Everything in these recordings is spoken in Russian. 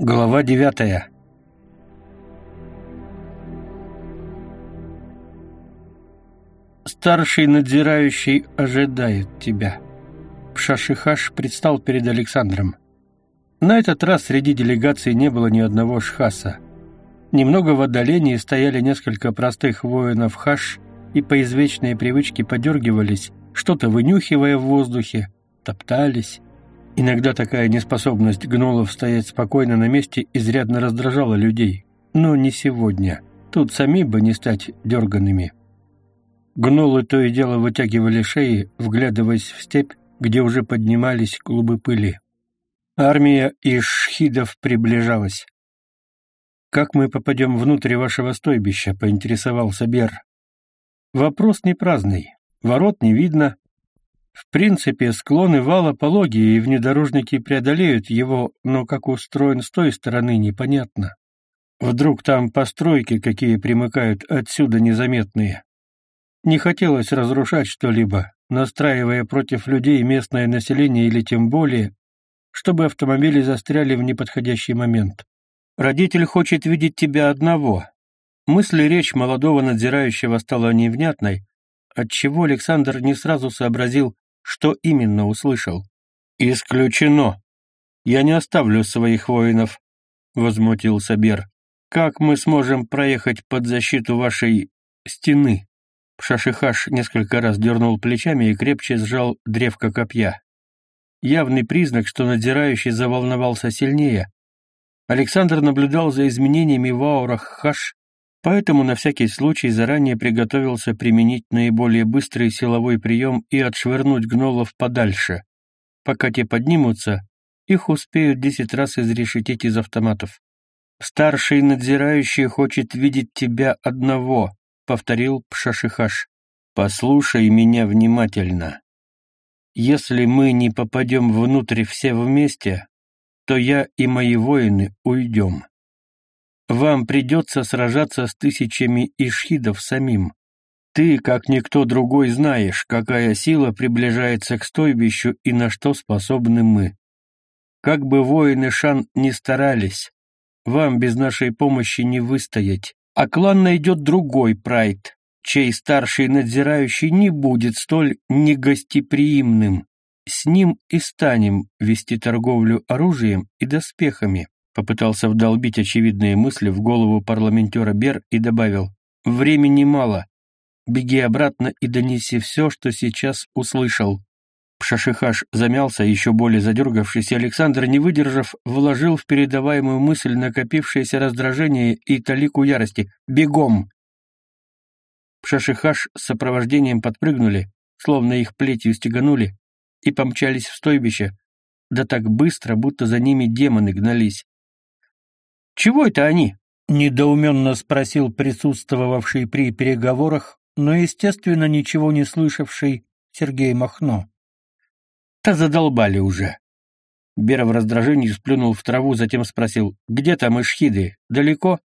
Глава девятая Старший надзирающий ожидает тебя. Пшашихаш предстал перед Александром. На этот раз среди делегации не было ни одного шхаса. Немного в отдалении стояли несколько простых воинов хаш и по извечной привычке подергивались, что-то вынюхивая в воздухе, топтались. Иногда такая неспособность гнолов стоять спокойно на месте изрядно раздражала людей. Но не сегодня. Тут сами бы не стать дерганными. Гнолы то и дело вытягивали шеи, вглядываясь в степь, где уже поднимались клубы пыли. Армия ишхидов приближалась. «Как мы попадем внутрь вашего стойбища?» — поинтересовался Бер. Вопрос не праздный. Ворот не видно. В принципе, склоны вала пологие, и внедорожники преодолеют его, но как устроен с той стороны, непонятно. Вдруг там постройки какие примыкают отсюда незаметные. Не хотелось разрушать что-либо, настраивая против людей местное население или тем более, чтобы автомобили застряли в неподходящий момент. Родитель хочет видеть тебя одного. Мысль и речь молодого надзирающего стала невнятной, отчего Александр не сразу сообразил, что именно услышал. «Исключено. Я не оставлю своих воинов», — возмутился Бер. «Как мы сможем проехать под защиту вашей стены?» Шашихаш несколько раз дернул плечами и крепче сжал древко копья. Явный признак, что надзирающий заволновался сильнее. Александр наблюдал за изменениями в аурах Хаш, поэтому на всякий случай заранее приготовился применить наиболее быстрый силовой прием и отшвырнуть гнолов подальше. Пока те поднимутся, их успеют десять раз изрешетить из автоматов. «Старший надзирающий хочет видеть тебя одного», — повторил Пшашихаш. «Послушай меня внимательно. Если мы не попадем внутрь все вместе, то я и мои воины уйдем. Вам придется сражаться с тысячами ишхидов самим. Ты, как никто другой, знаешь, какая сила приближается к стойбищу и на что способны мы. Как бы воины Шан не старались, вам без нашей помощи не выстоять, а клан найдет другой прайд, чей старший надзирающий не будет столь негостеприимным. С ним и станем вести торговлю оружием и доспехами. Попытался вдолбить очевидные мысли в голову парламентера Бер и добавил, «Времени мало. Беги обратно и донеси все, что сейчас услышал». Пшашихаш замялся, еще более задергавшись, Александр, не выдержав, вложил в передаваемую мысль накопившееся раздражение и талику ярости. «Бегом!» Пшашихаш с сопровождением подпрыгнули, словно их плетью стеганули, и помчались в стойбище, да так быстро, будто за ними демоны гнались. «Чего это они?» — недоуменно спросил присутствовавший при переговорах, но, естественно, ничего не слышавший Сергей Махно. «Та задолбали уже». Бера в раздражении сплюнул в траву, затем спросил, «Где там ишхиды? Далеко?»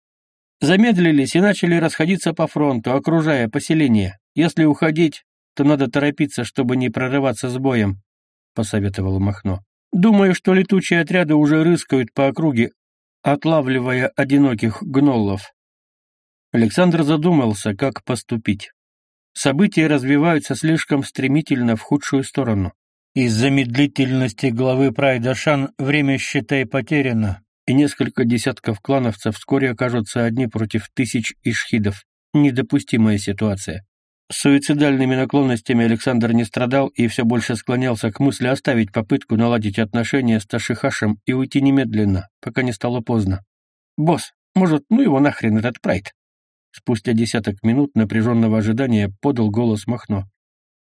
Замедлились и начали расходиться по фронту, окружая поселение. Если уходить, то надо торопиться, чтобы не прорываться с боем», — посоветовал Махно. «Думаю, что летучие отряды уже рыскают по округе, отлавливая одиноких гноллов». Александр задумался, как поступить. События развиваются слишком стремительно в худшую сторону. Из-за медлительности главы Прайдашан время, считай, потеряно, и несколько десятков клановцев вскоре окажутся одни против тысяч ишхидов. Недопустимая ситуация. Суицидальными наклонностями Александр не страдал и все больше склонялся к мысли оставить попытку наладить отношения с Ташихашем и уйти немедленно, пока не стало поздно. «Босс, может, ну его нахрен этот прайд?» Спустя десяток минут напряженного ожидания подал голос Махно.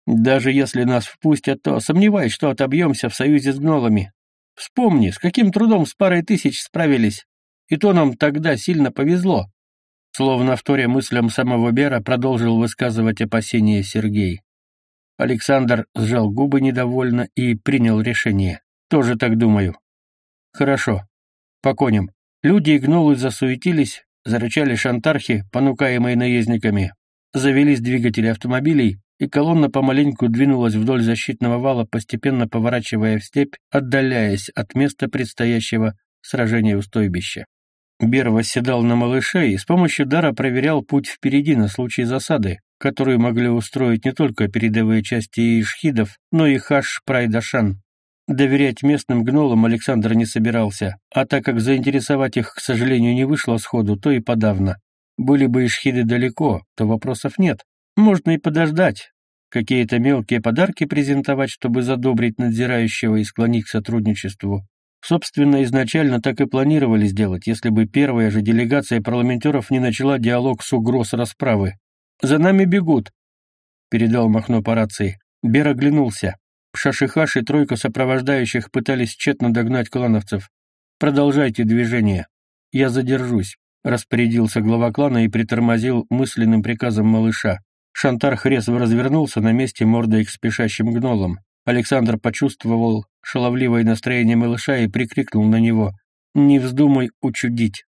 «Даже если нас впустят, то сомневаюсь, что отобьемся в союзе с гнолами. Вспомни, с каким трудом с парой тысяч справились, и то нам тогда сильно повезло. Словно вторя мыслям самого Бера, продолжил высказывать опасения Сергей. Александр сжал губы недовольно и принял решение. Тоже так думаю. Хорошо. По коням. Люди и засуетились, зарычали шантархи, понукаемые наездниками. Завелись двигатели автомобилей, и колонна помаленьку двинулась вдоль защитного вала, постепенно поворачивая в степь, отдаляясь от места предстоящего сражение у стойбища. Бер восседал на малыше и с помощью дара проверял путь впереди на случай засады, которую могли устроить не только передовые части ишхидов, но и хаш Прайдашан. Доверять местным гнолам Александр не собирался, а так как заинтересовать их, к сожалению, не вышло сходу, то и подавно. Были бы ишхиды далеко, то вопросов нет. Можно и подождать, какие-то мелкие подарки презентовать, чтобы задобрить надзирающего и склонить к сотрудничеству. Собственно, изначально так и планировали сделать, если бы первая же делегация парламентеров не начала диалог с угроз расправы. «За нами бегут», — передал Махно по рации. Бер оглянулся. Шашихаш и тройка сопровождающих пытались тщетно догнать клановцев. «Продолжайте движение. Я задержусь», — распорядился глава клана и притормозил мысленным приказом малыша. Шантар хрезво развернулся на месте мордой к спешащим гнолам. Александр почувствовал шаловливое настроение малыша и прикрикнул на него. «Не вздумай учудить.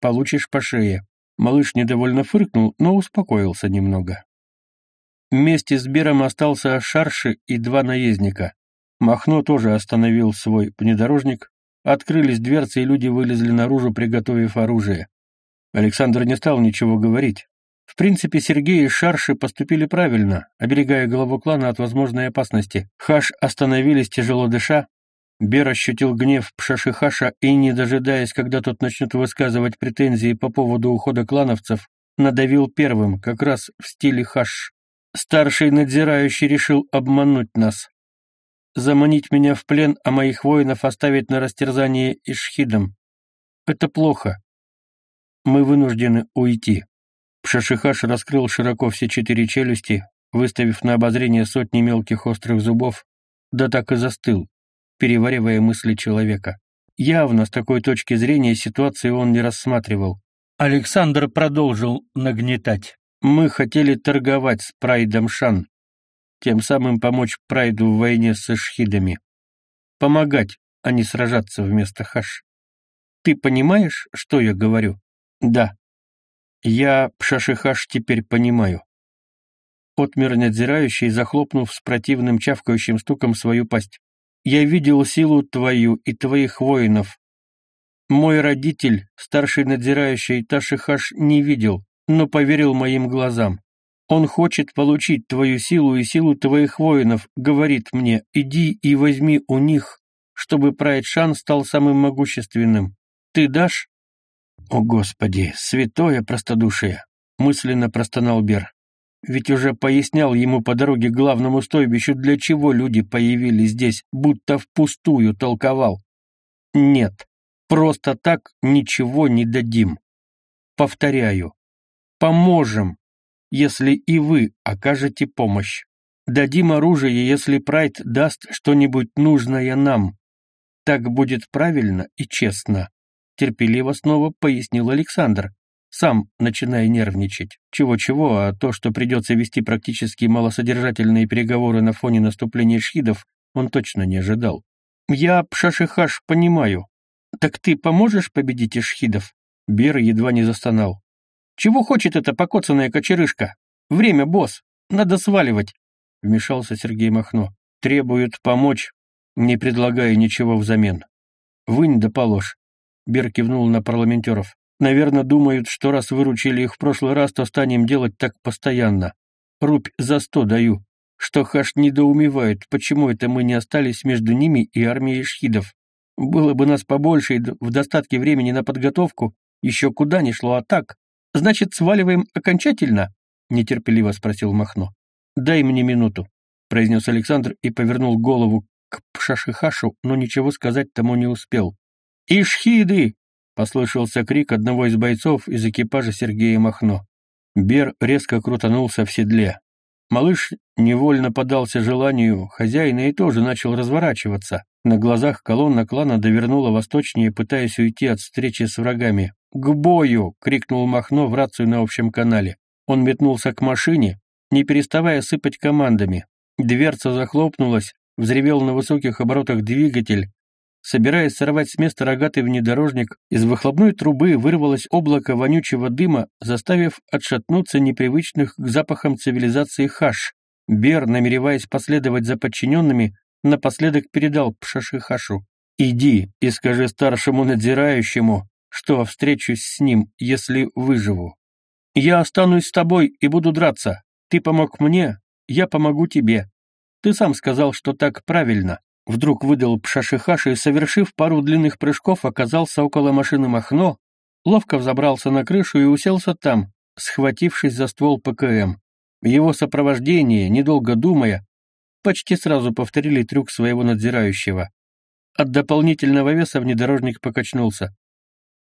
Получишь по шее». Малыш недовольно фыркнул, но успокоился немного. Вместе с Бером остался Шарши и два наездника. Махно тоже остановил свой внедорожник. Открылись дверцы, и люди вылезли наружу, приготовив оружие. Александр не стал ничего говорить. В принципе, Сергей и Шарши поступили правильно, оберегая главу клана от возможной опасности. Хаш остановились, тяжело дыша. Бер ощутил гнев Пшашихаша и, не дожидаясь, когда тот начнет высказывать претензии по поводу ухода клановцев, надавил первым, как раз в стиле Хаш. Старший надзирающий решил обмануть нас. Заманить меня в плен, а моих воинов оставить на растерзание Ишхидом. Это плохо. Мы вынуждены уйти. Пшашихаш раскрыл широко все четыре челюсти, выставив на обозрение сотни мелких острых зубов, да так и застыл, переваривая мысли человека. Явно с такой точки зрения ситуацию он не рассматривал. Александр продолжил нагнетать. «Мы хотели торговать с Прайдом Шан, тем самым помочь Прайду в войне с эшхидами. Помогать, а не сражаться вместо Хаш. Ты понимаешь, что я говорю?» «Да», я, Пшашихаш, теперь понимаю. Отмер надзирающий, захлопнув с противным чавкающим стуком свою пасть. Я видел силу твою и твоих воинов. Мой родитель, старший надзирающий Ташихаш, не видел, но поверил моим глазам. Он хочет получить твою силу и силу твоих воинов, говорит мне, иди и возьми у них, чтобы Прайдшан стал самым могущественным. Ты дашь? «О, Господи, святое простодушие!» — мысленно простонал Бер. Ведь уже пояснял ему по дороге главному стойбищу, для чего люди появились здесь, будто впустую толковал. Нет, просто так ничего не дадим. Повторяю, поможем, если и вы окажете помощь. Дадим оружие, если Прайд даст что-нибудь нужное нам. Так будет правильно и честно терпеливо снова пояснил Александр, сам начиная нервничать. Чего-чего, а то, что придется вести практически малосодержательные переговоры на фоне наступления шхидов, он точно не ожидал. «Я, Пшашихаш, понимаю. Так ты поможешь победить ишхидов?» Бер едва не застонал. «Чего хочет эта покоцанная кочерышка? Время, босс. Надо сваливать!» Вмешался Сергей Махно. «Требуют помочь, не предлагая ничего взамен. Вынь да положь. Бер кивнул на парламентеров. Наверное, думают, что раз выручили их в прошлый раз, то станем делать так постоянно. Рубь за сто даю. Что Хаш недоумевает, почему это мы не остались между ними и армией шхидов. Было бы нас побольше и в достатке времени на подготовку, еще куда ни шло, а так. Значит, сваливаем окончательно? Нетерпеливо спросил Махно. Дай мне минуту, произнес Александр и повернул голову к Пшашихашу, но ничего сказать тому не успел. «Ишхиды!» — послышался крик одного из бойцов из экипажа Сергея Махно. Бер резко крутанулся в седле. Малыш невольно подался желанию хозяина и тоже начал разворачиваться. На глазах колонна клана довернула восточнее, пытаясь уйти от встречи с врагами. «К бою!» — крикнул Махно в рацию на общем канале. Он метнулся к машине, не переставая сыпать командами. Дверца захлопнулась, взревел на высоких оборотах двигатель, Собираясь сорвать с места рогатый внедорожник, из выхлопной трубы вырвалось облако вонючего дыма, заставив отшатнуться непривычных к запахам цивилизации хаш. Бер, намереваясь последовать за подчиненными, напоследок передал Пшашихашу. Иди и скажи старшему надзирающему, что встречусь с ним, если выживу. Я останусь с тобой и буду драться. Ты помог мне, я помогу тебе. Ты сам сказал, что так правильно. Вдруг выдал Пшашихаш и, совершив пару длинных прыжков, оказался около машины Махно, ловко взобрался на крышу и уселся там, схватившись за ствол ПКМ. Его сопровождении, недолго думая, почти сразу повторили трюк своего надзирающего. От дополнительного веса внедорожник покачнулся.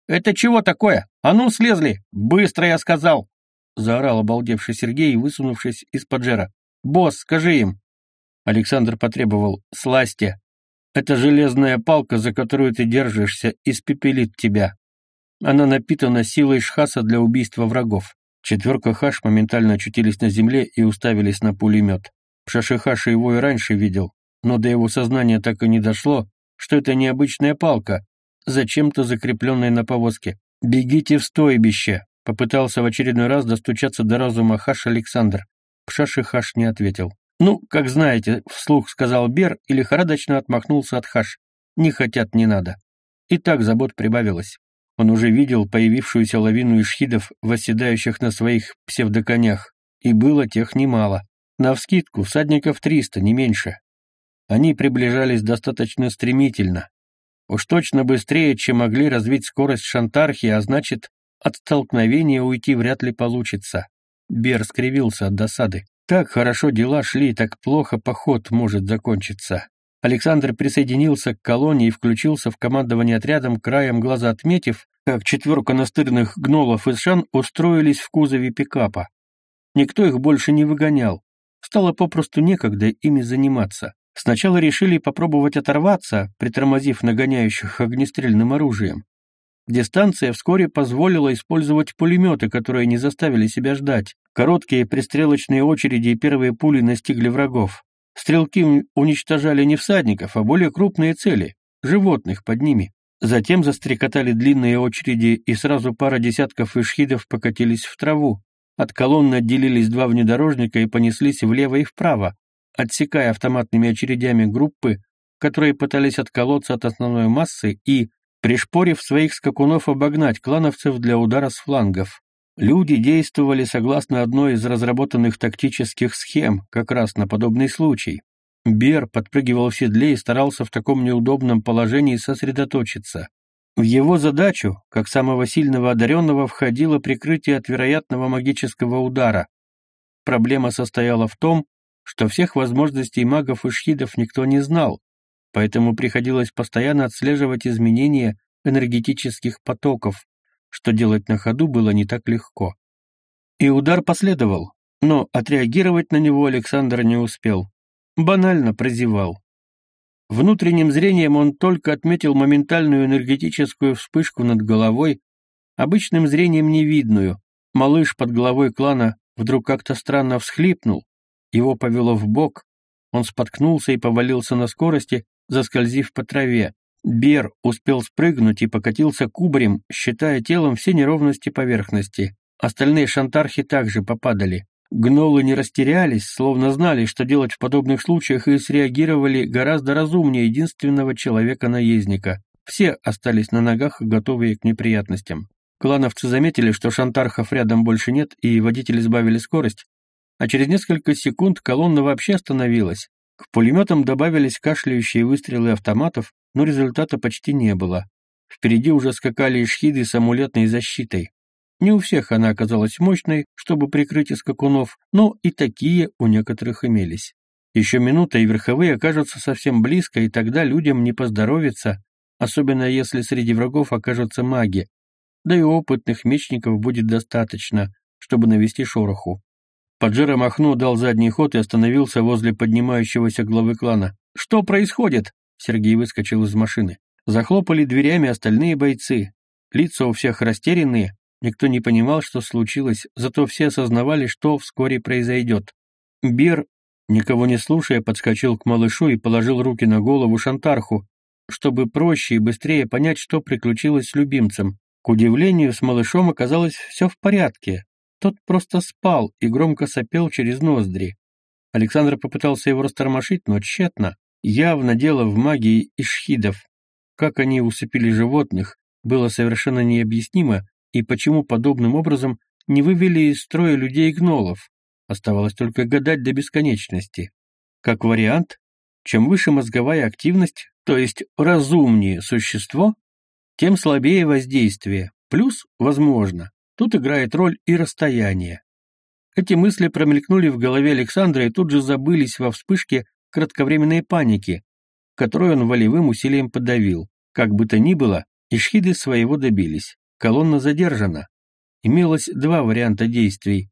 «Это чего такое? А ну, слезли! Быстро, я сказал!» — заорал обалдевший Сергей, высунувшись из-под жера. «Босс, скажи им!» Александр потребовал «Сласти! Эта железная палка, за которую ты держишься, испепелит тебя. Она напитана силой шхаса для убийства врагов». Четверка хаш моментально очутились на земле и уставились на пулемет. Пшашихаша его и раньше видел, но до его сознания так и не дошло, что это необычная палка, зачем-то закрепленная на повозке. «Бегите в стойбище!» — попытался в очередной раз достучаться до разума Хаш Александр. Пшашихаш не ответил. «Ну, как знаете», — вслух сказал Бер и лихорадочно отмахнулся от Хаш. «Не хотят, не надо». И так забот прибавилось. Он уже видел появившуюся лавину ишхидов, восседающих на своих псевдоконях, и было тех немало. Навскидку, всадников триста, не меньше. Они приближались достаточно стремительно. Уж точно быстрее, чем могли развить скорость шантархи, а значит, от столкновения уйти вряд ли получится. Бер скривился от досады. Так хорошо дела шли, так плохо поход может закончиться. Александр присоединился к колонии и включился в командование отрядом, краем глаза отметив, как четверка настырных гнолов из Шан устроились в кузове пикапа. Никто их больше не выгонял. Стало попросту некогда ими заниматься. Сначала решили попробовать оторваться, притормозив нагоняющих огнестрельным оружием. Дистанция вскоре позволила использовать пулеметы, которые не заставили себя ждать. Короткие пристрелочные очереди и первые пули настигли врагов. Стрелки уничтожали не всадников, а более крупные цели — животных под ними. Затем застрекотали длинные очереди, и сразу пара десятков ишхидов покатились в траву. От колонны отделились два внедорожника и понеслись влево и вправо, отсекая автоматными очередями группы, которые пытались отколоться от основной массы и, пришпорив своих скакунов обогнать клановцев для удара с флангов. Люди действовали согласно одной из разработанных тактических схем, как раз на подобный случай. Бер подпрыгивал в седле и старался в таком неудобном положении сосредоточиться. В его задачу, как самого сильного одаренного, входило прикрытие от вероятного магического удара. Проблема состояла в том, что всех возможностей магов и шхидов никто не знал, поэтому приходилось постоянно отслеживать изменения энергетических потоков, что делать на ходу было не так легко. И удар последовал, но отреагировать на него Александр не успел. Банально прозевал. Внутренним зрением он только отметил моментальную энергетическую вспышку над головой, обычным зрением невидную. Малыш под головой клана вдруг как-то странно всхлипнул, его повело в бок, он споткнулся и повалился на скорости, заскользив по траве. Бер успел спрыгнуть и покатился кубарем, считая телом все неровности поверхности. Остальные шантархи также попадали. Гнолы не растерялись, словно знали, что делать в подобных случаях, и среагировали гораздо разумнее единственного человека-наездника. Все остались на ногах, готовые к неприятностям. Клановцы заметили, что шантархов рядом больше нет, и водители сбавили скорость, а через несколько секунд колонна вообще остановилась. К пулеметам добавились кашляющие выстрелы автоматов, но результата почти не было. Впереди уже скакали ишхиды с амулетной защитой. Не у всех она оказалась мощной, чтобы прикрыть скакунов, но и такие у некоторых имелись. Еще минута, и верховые окажутся совсем близко, и тогда людям не поздоровится, особенно если среди врагов окажутся маги. Да и опытных мечников будет достаточно, чтобы навести шороху. Паджеро Махно дал задний ход и остановился возле поднимающегося главы клана. «Что происходит?» Сергей выскочил из машины. Захлопали дверями остальные бойцы. Лица у всех растерянные, никто не понимал, что случилось, зато все осознавали, что вскоре произойдет. Бер, никого не слушая, подскочил к малышу и положил руки на голову Шантарху, чтобы проще и быстрее понять, что приключилось с любимцем. К удивлению, с малышом оказалось все в порядке. Тот просто спал и громко сопел через ноздри. Александр попытался его растормошить, но тщетно. Явно дело в магии ишхидов. как они усыпили животных, было совершенно необъяснимо, и почему подобным образом не вывели из строя людей и гнолов. Оставалось только гадать до бесконечности. Как вариант, чем выше мозговая активность, то есть разумнее существо, тем слабее воздействие, плюс, возможно, тут играет роль и расстояние. Эти мысли промелькнули в голове Александра и тут же забылись во вспышке кратковременной паники, которую он волевым усилием подавил. Как бы то ни было, ишхиды своего добились. Колонна задержана. Имелось два варианта действий.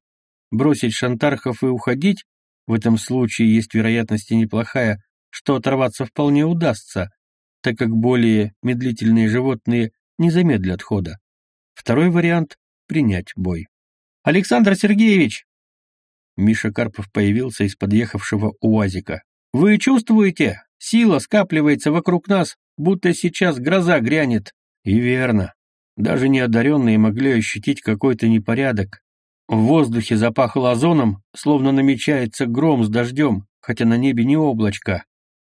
Бросить шантархов и уходить, в этом случае есть вероятность и неплохая, что оторваться вполне удастся, так как более медлительные животные не замедлят хода. Второй вариант — принять бой. «Александр Сергеевич!» Миша Карпов появился из подъехавшего УАЗика. «Вы чувствуете? Сила скапливается вокруг нас, будто сейчас гроза грянет». И верно. Даже неодаренные могли ощутить какой-то непорядок. В воздухе запахло озоном, словно намечается гром с дождем, хотя на небе не облачко.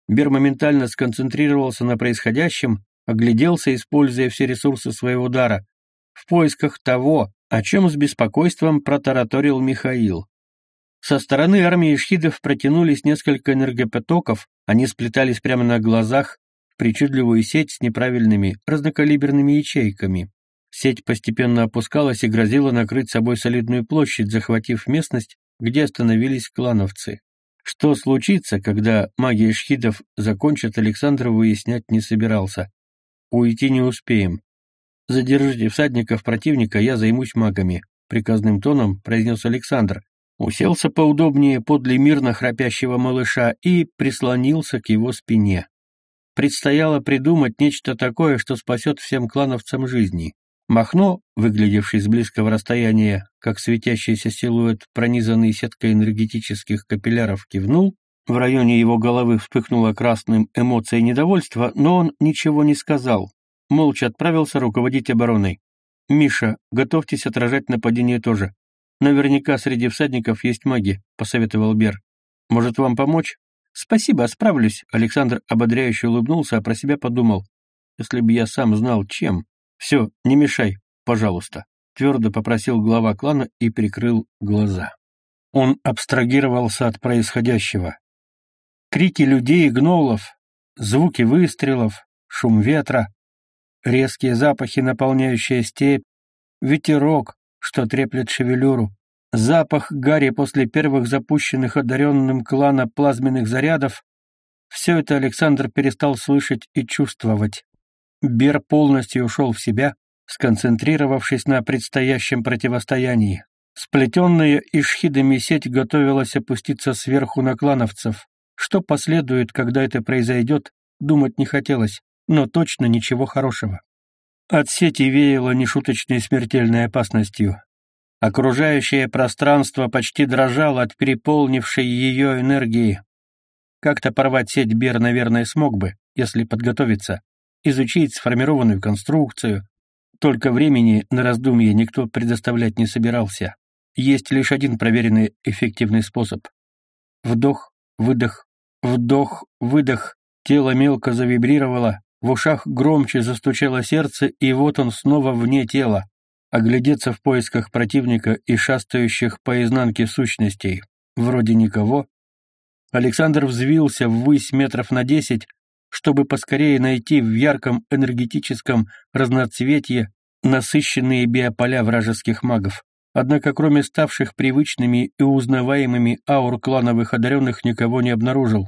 Бер моментально сконцентрировался на происходящем, огляделся, используя все ресурсы своего дара, в поисках того, о чем с беспокойством протараторил Михаил. Со стороны армии шхидов протянулись несколько энергопотоков, они сплетались прямо на глазах в причудливую сеть с неправильными разнокалиберными ячейками. Сеть постепенно опускалась и грозила накрыть собой солидную площадь, захватив местность, где остановились клановцы. Что случится, когда магия шхидов закончит, Александр выяснять не собирался. Уйти не успеем. Задержите всадников противника, я займусь магами, приказным тоном произнес Александр, уселся поудобнее подле мирно храпящего малыша и прислонился к его спине. Предстояло придумать нечто такое, что спасет всем клановцам жизни. Махно, выглядевший с близкого расстояния, как светящийся силуэт, пронизанный сеткой энергетических капилляров, кивнул. В районе его головы вспыхнула красным эмоция недовольства, но он ничего не сказал. Молча отправился руководить обороной. «Миша, готовьтесь отражать нападение тоже. Наверняка среди всадников есть маги», — посоветовал Бер. «Может, вам помочь?» «Спасибо, справлюсь», — Александр ободряюще улыбнулся, а про себя подумал. «Если бы я сам знал, чем...» «Все, не мешай, пожалуйста», — твердо попросил глава клана и прикрыл глаза. Он абстрагировался от происходящего. Крики людей и гнолов, звуки выстрелов, шум ветра, резкие запахи, наполняющие степь, ветерок, что треплет шевелюру, запах гари после первых запущенных одаренным клана плазменных зарядов — все это Александр перестал слышать и чувствовать. Бер полностью ушел в себя, сконцентрировавшись на предстоящем противостоянии. Сплетенная ишхидами сеть готовилась опуститься сверху на клановцев. Что последует, когда это произойдет, думать не хотелось, но точно ничего хорошего. От сети веяло нешуточной смертельной опасностью. Окружающее пространство почти дрожало от переполнившей ее энергии. Как-то порвать сеть Бер, наверное, смог бы, если подготовиться изучить сформированную конструкцию. Только времени на раздумье никто предоставлять не собирался. Есть лишь один проверенный эффективный способ. Вдох, выдох, вдох, выдох. Тело мелко завибрировало, в ушах громче застучало сердце, и вот он снова вне тела. Оглядеться в поисках противника и шастающих по изнанке сущностей. Вроде никого. Александр взвился ввысь метров на десять, чтобы поскорее найти в ярком энергетическом разноцветье насыщенные биополя вражеских магов. Однако кроме ставших привычными и узнаваемыми аур клановых одаренных никого не обнаружил.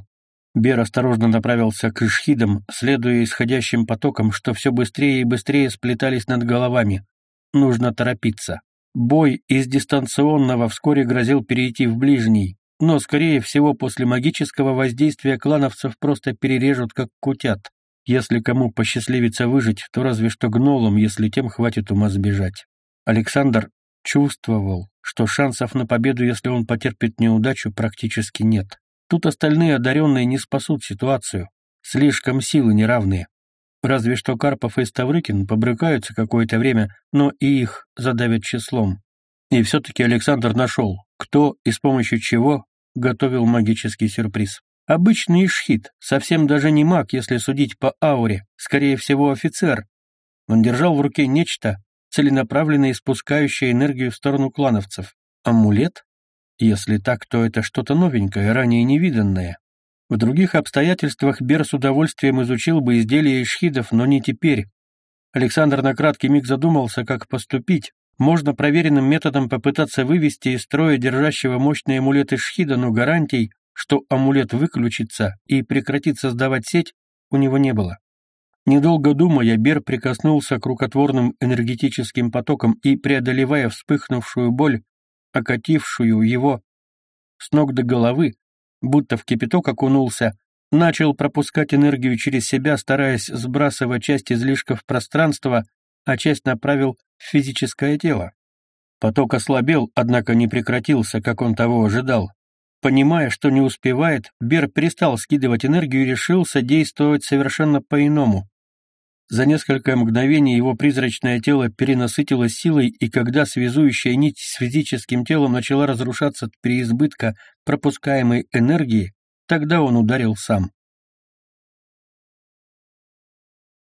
Бер осторожно направился к ишхидам, следуя исходящим потокам, что все быстрее и быстрее сплетались над головами. Нужно торопиться. Бой из дистанционного вскоре грозил перейти в ближний, но, скорее всего, после магического воздействия клановцев просто перережут, как кутят. Если кому посчастливится выжить, то разве что гнолам, если тем хватит ума сбежать. Александр чувствовал, что шансов на победу, если он потерпит неудачу, практически нет. Тут остальные одаренные не спасут ситуацию. Слишком силы неравные. Разве что Карпов и Ставрыкин побрыкаются какое-то время, но и их задавят числом. И все-таки Александр нашел, кто и с помощью чего готовил магический сюрприз. Обычный ишхит, совсем даже не маг, если судить по ауре, скорее всего офицер. Он держал в руке нечто, целенаправленно испускающее энергию в сторону клановцев. Амулет? Если так, то это что-то новенькое, ранее невиданное. В других обстоятельствах Бер с удовольствием изучил бы изделия ишхидов, но не теперь. Александр на краткий миг задумался, как поступить. Можно проверенным методом попытаться вывести из строя держащего мощный амулет ишхида, но гарантий, что амулет выключится и прекратит создавать сеть, у него не было. Недолго думая, Бер прикоснулся к рукотворным энергетическим потокам и, преодолевая вспыхнувшую боль, окатившую его с ног до головы, будто в кипяток окунулся, начал пропускать энергию через себя, стараясь сбрасывать часть излишков пространства, а часть направил в физическое тело. Поток ослабел, однако не прекратился, как он того ожидал. Понимая, что не успевает, Бер перестал скидывать энергию и решился действовать совершенно по-иному. За несколько мгновений его призрачное тело перенасытилось силой, и когда связующая нить с физическим телом начала разрушаться от переизбытка пропускаемой энергии, тогда он ударил сам.